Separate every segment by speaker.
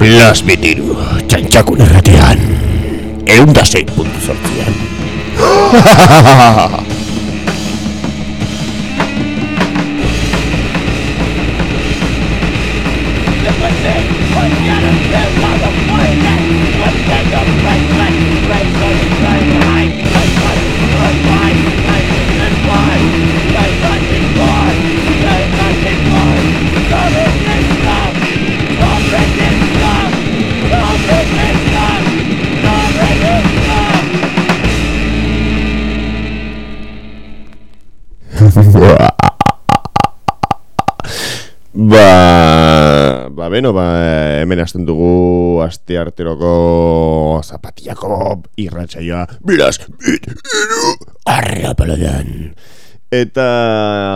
Speaker 1: Blas bitiru, txantxakun erratean. Egun da zei puntu sortzian. Ba, beno, ba, hemen hasten dugu aste arteroko zapatiako irratxaioa Bilaz, bit, iru, arra paladan Eta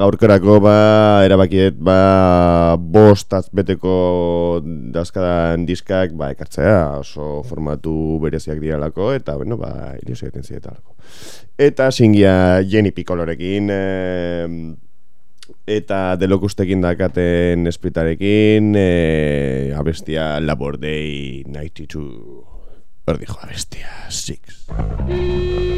Speaker 1: gaurkerako, ba, erabakiet, ba, bost azbeteko dazkadan diskak, ba, ekartzea oso formatu bereziak dialako, eta, bueno, ba, ilusio egiten zietalako. Eta singia Jenny Piccolorekin, eh, eta delokustekin dakaten esplitarekin e, abestia Labor Day 92 hor dijo abestia 6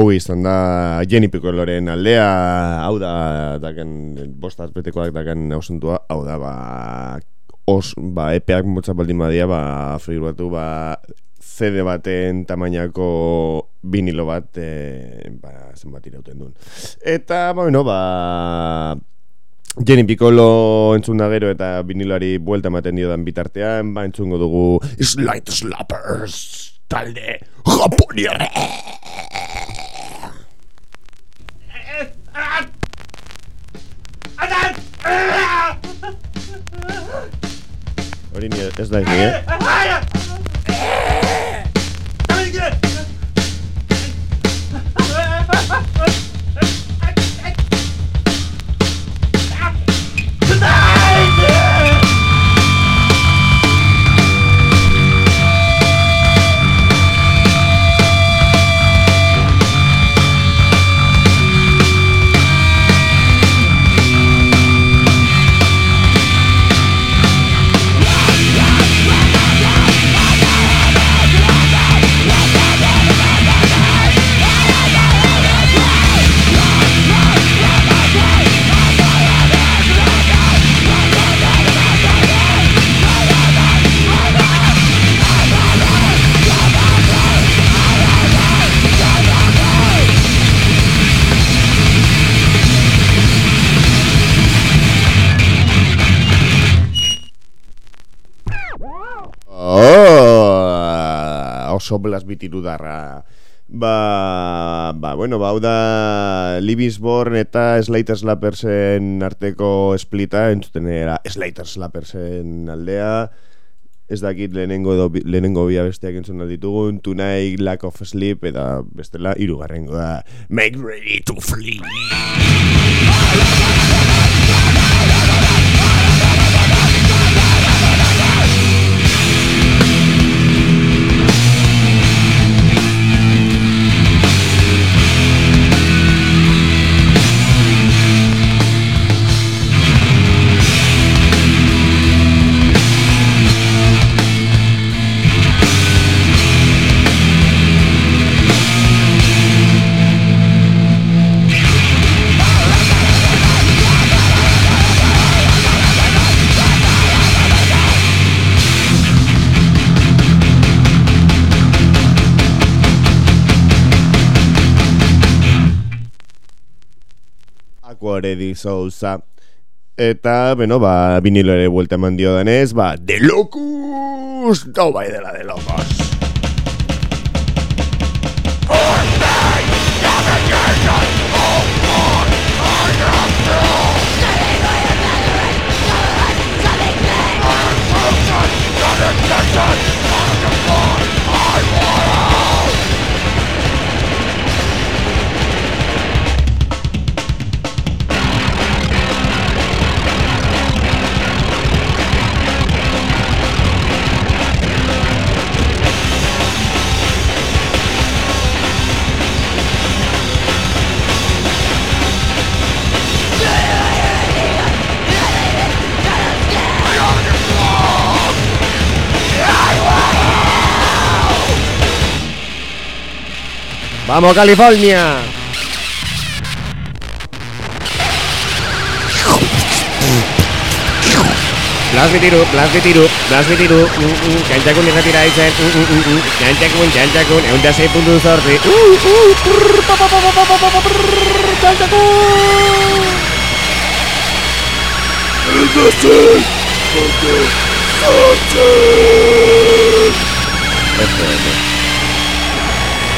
Speaker 1: hau izan da Jenny Piccoloren aldea, hau da daken bostaz betekoak daken osuntua, hau da ba os, ba, epeak motza baldin badia, ba, friguratu, ba, CD baten tamainako vinilo bat, e, ba, zenbat irauten duen. Eta, ba, bueno, ba, Jenny Piccolo entzun da gero eta viniloari buelta ematen dio dan bitartean, ba, entzungo dugu Slight Slappers talde japoniarra. Hori ni ez da ni, eh? Oh, oso blas bitirudarra. Ba, ba, bueno, ba, hau da Libisborn eta Slater Slappersen arteko splita, entzuten era Slater Slappersen aldea, ez dakit lehenengo, edo, lehenengo bia besteak entzun ditugun, Tonight, Lack of Sleep, eta bestela, irugarrengo da, Make ready to flee! Di Sousa. Eta, beno, ba, vinilo ere vuelta eman dio danez, ba, De Locus! Dau bai dela De Locus! ¡Vamos, California! Blas bitiru, blas bitiru, blas bitiru Kantzakun irratira izen Kantzakun, kantzakun, egun da zei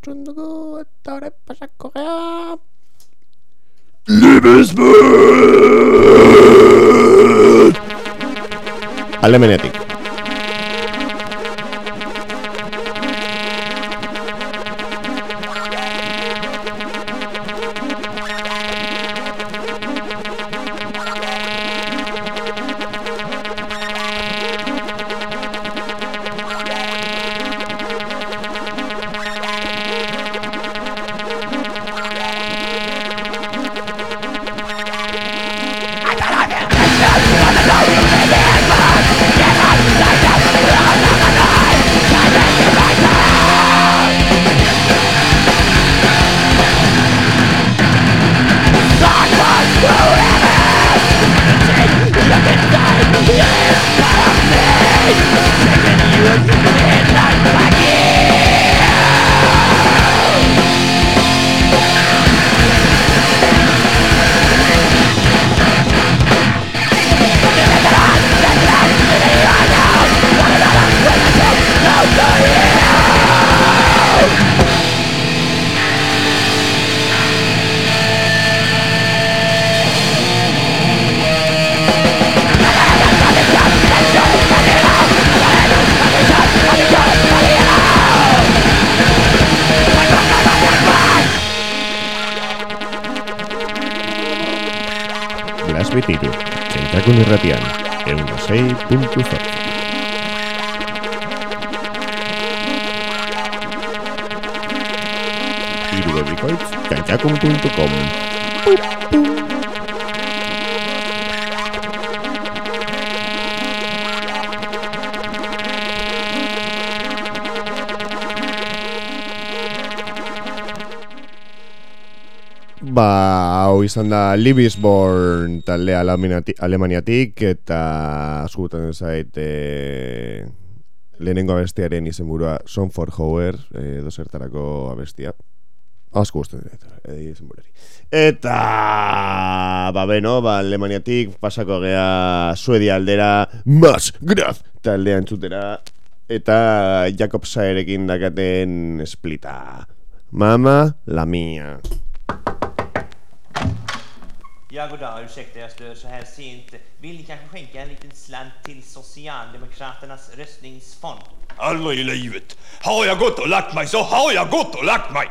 Speaker 1: locus entzun dugu eta hori pasako gea Libesbet! Alemenetik bitiru, zentakun irratian, egun zei puntu hau izan da Libisborn talde alemaniatik eta askotan zait e, lehenengo abestiaren izenburua Son for Hower e, dozertarako abestia. Asko guztien e, eta ba beno, ba alemaniatik pasako gea Suedia aldera Mas Graf taldea entzutera eta Jakob Saerekin dakaten splita. Mama la mia
Speaker 2: Ja, goddag. Ursäkta, jag stör så här sent. Vill ni kanske skänka en liten slant till Socialdemokraternas röstningsfond?
Speaker 3: Aldrig i livet. Har jag gått och lagt mig så har jag gått och lagt mig.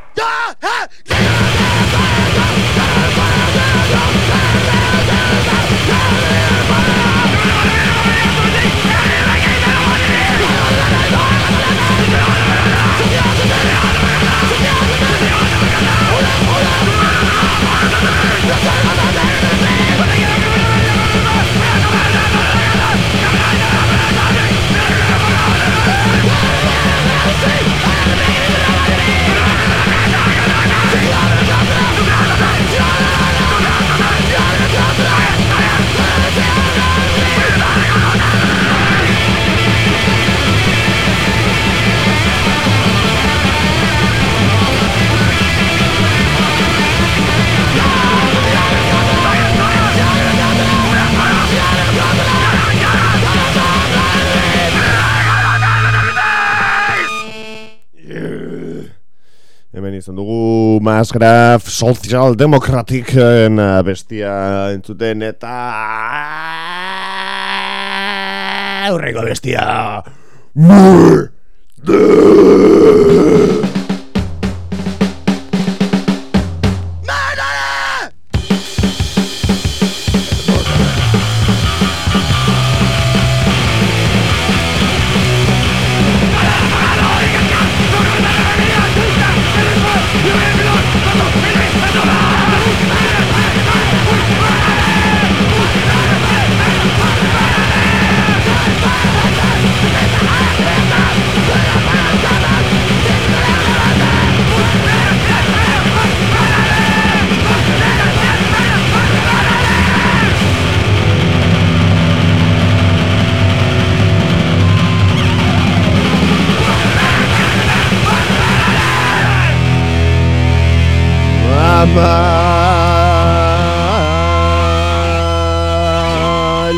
Speaker 1: But I dugu Masgraf Social Democratic bestia entzuten eta aurreko bestia. Mamma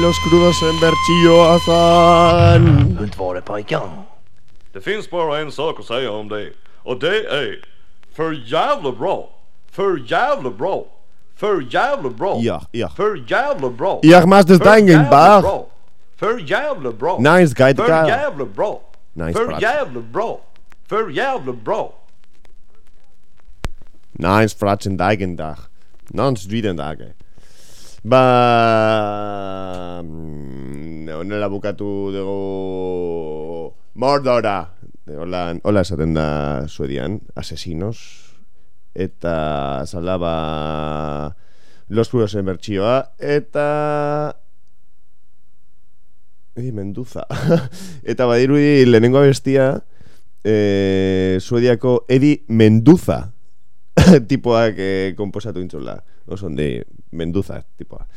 Speaker 1: Los crudos en bertsilloa zan
Speaker 4: Runt var det pojkar.
Speaker 5: Det finns bara en sak att säga om det. Och det är för jävla bra. För jävla bra. För jävla bra.
Speaker 1: Ja, ja.
Speaker 5: För jävla bra.
Speaker 1: Jag måste stänga
Speaker 5: bra. För jävla bra.
Speaker 1: Nice guy,
Speaker 5: För jävla bra.
Speaker 1: Nice
Speaker 5: För jävla bra. För jävla bra.
Speaker 1: Neins fratzen daigen dag Nons duiden dage Ba mm, Honela bukatu dugu Mordora. Hola, hola esaten da suedian Asesinos. Eta Zalaba Los puros en bertsioa Eta Edi, Menduza. Eta badirudi lehenengo bestia eh, Suediako Edi Menduza tipoak eh, komposatu intzula Oso ondi Menduza tipoa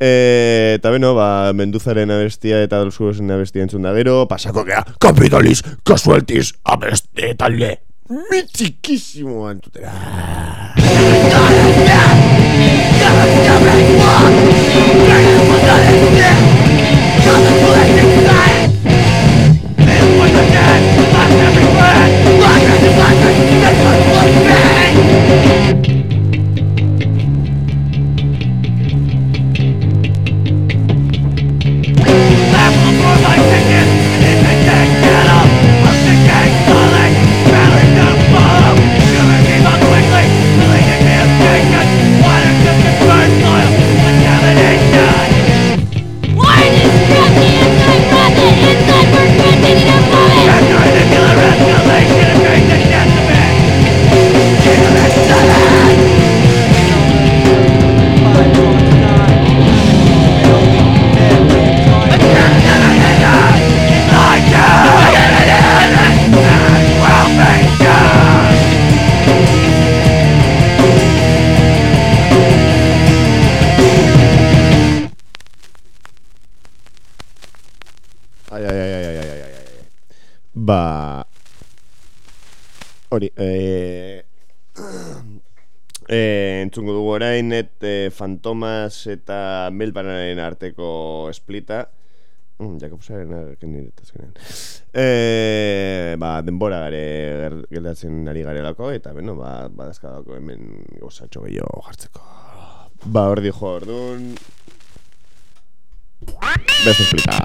Speaker 1: Eh, eta beno, ba, Menduzaren abestia eta Dolzugosen abestia entzun da gero Pasako gea, kapitaliz, kasualtiz, abeste talde Mitxikisimo antutera
Speaker 3: Why
Speaker 1: Hori, eh... eh, entzungo dugu orain, et eh, Fantomas eta Melbanaren arteko esplita. Mm, Jakobsaren arken niretazkenean. Eh, ba, denbora gare geldatzen ari garelako, eta beno, ba, badazkadako hemen gozatxo gehiago jartzeko. Ba, hor dijo, orduan... Beste esplita.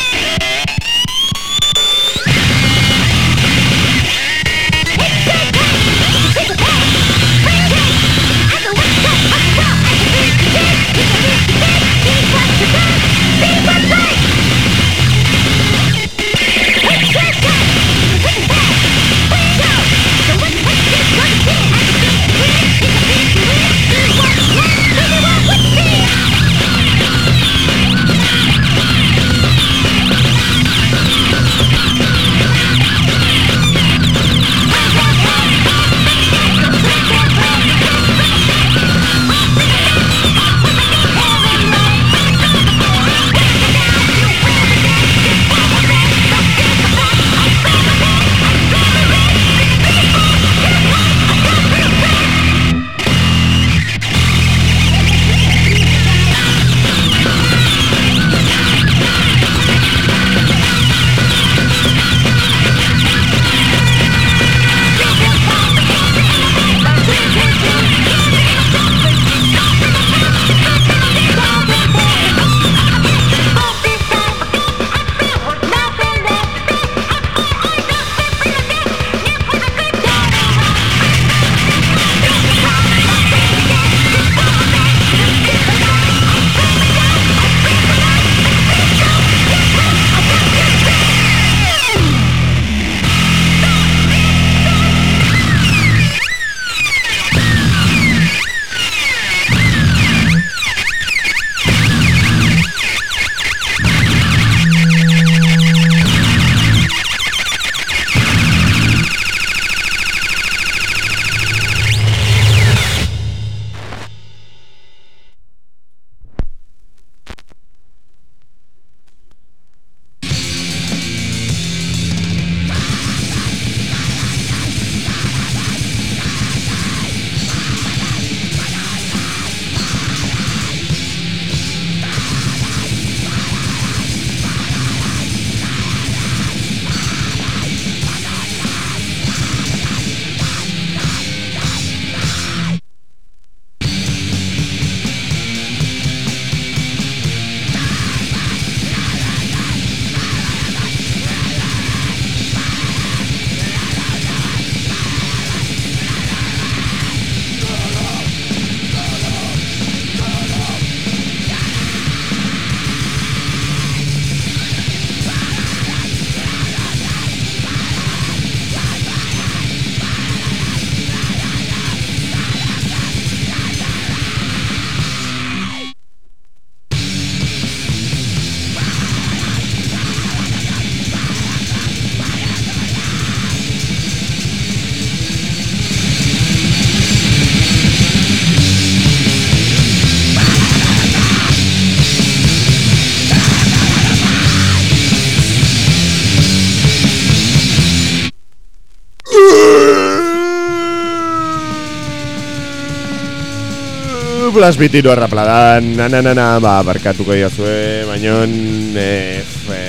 Speaker 1: Duplas bitiro arrapladan, nananana, ba, barkatuko diazue, baino, e, e,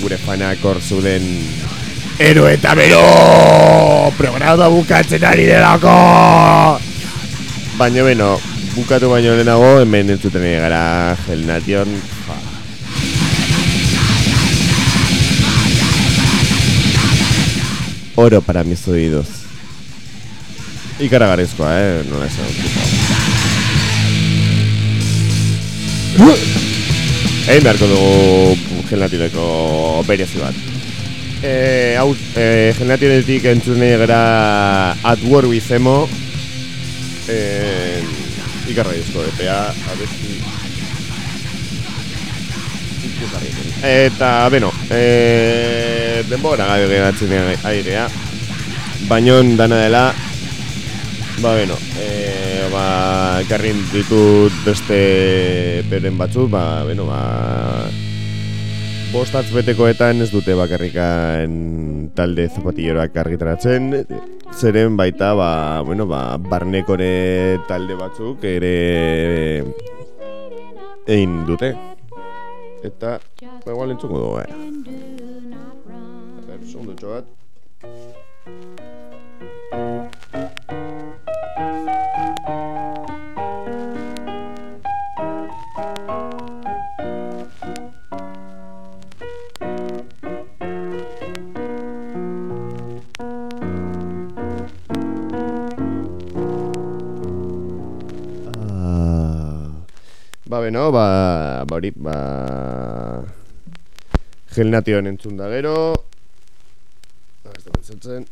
Speaker 1: gure fanak hor zuden Ero eta bero! Programa bukatzen ari delako! Baina beno, bukatu baino lehenago, hemen entzuten gara Hell Nation. Oro para mis oídos. Ikaragarrizkoa, eh? Nola esan. Egin beharko dugu Gelnatineko berezi bat. Eh, hau, eh, Gelnatinetik entzun nahi gara At War with Emo. Eh, ikarraizko EPA, abesti... ikusgarriekin. Eta, beno, eh, denbora gabe geratzen airea. Baino dana dela, ba, beno, eh, ba, ekarrin ditut beste beren batzuk, ba, beno, ba, bostatz betekoetan ez dute bakarrikan talde zapatilleroak argitaratzen, zeren baita, ba, bueno, ba, barnekore talde batzuk ere egin dute. Eta, ba, igual entzuko dugu, eh. A segundotxo bat. Ba, beno, ba, ba hori, ba... Gelnation entzun da gero... Pentsatzen.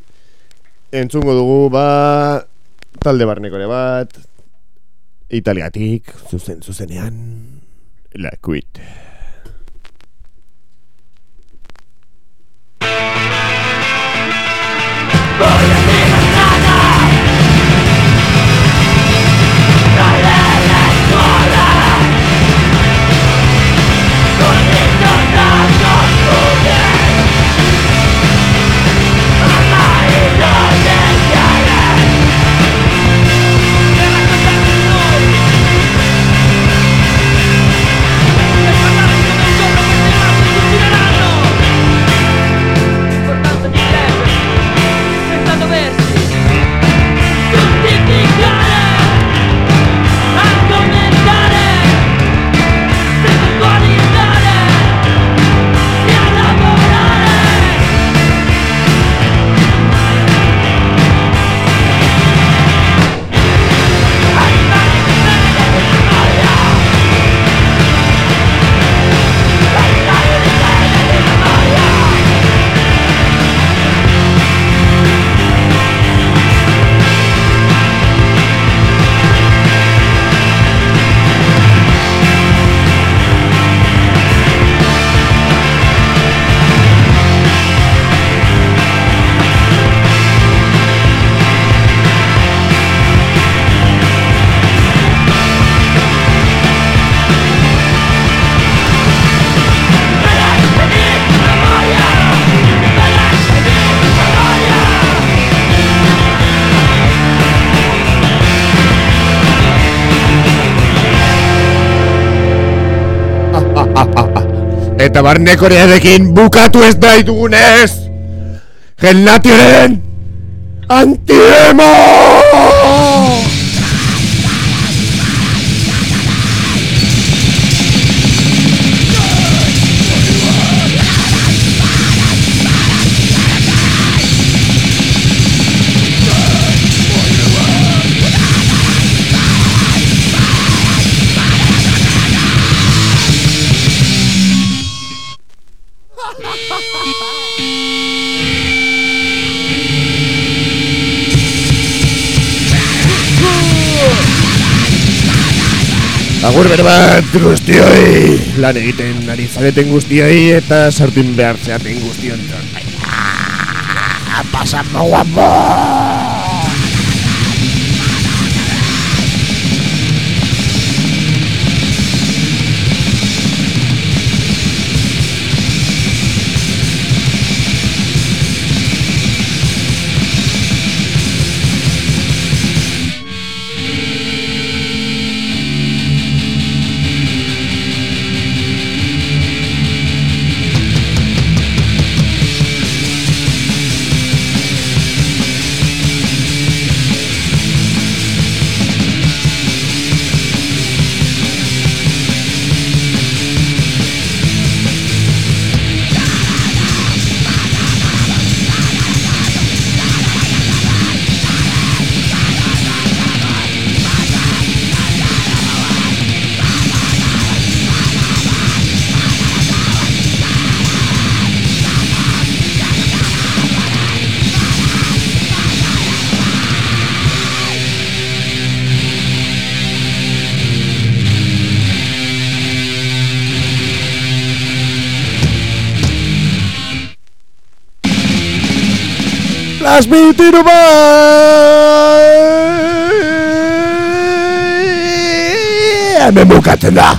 Speaker 1: Entzungo dugu, ba... Talde barnekore bat... Italiatik, zuzen, zuzenean... La Quit.
Speaker 3: L'importanza
Speaker 1: Eta barnekorearekin bukatu ez da ditugunez! Gelnationen antiemo! Agur berbat guztioi. Lan egiten ari zareten guztioi Eta sartin behar zeaten guztion Pasando guapo Transmititu bai! Hemen bukatzen da!